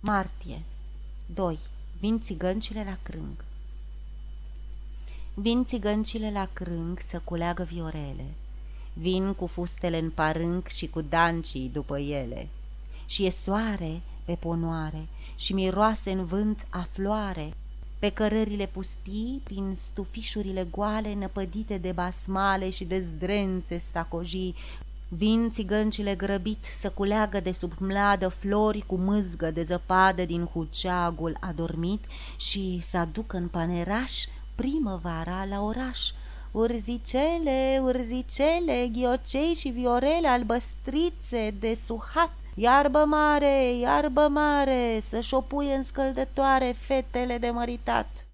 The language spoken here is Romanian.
Martie. 2. Vin țigăncile la crâng. Vin țigăncile la crâng să culeagă viorele, Vin cu fustele în parânc și cu dancii după ele, Și e soare pe ponoare și miroase în vânt a floare, Pe cărările pustii, prin stufișurile goale Năpădite de basmale și de zdrențe stacojii, Vin țigăncile grăbit să culeagă de sub mladă flori cu mâzgă de zăpadă din huceagul adormit și să aducă în paneraș primăvara la oraș. Urzicele, urzicele, ghiocei și viorele albăstrițe de suhat, iarbă mare, iarbă mare, să șopuie în scăldătoare fetele de măritat.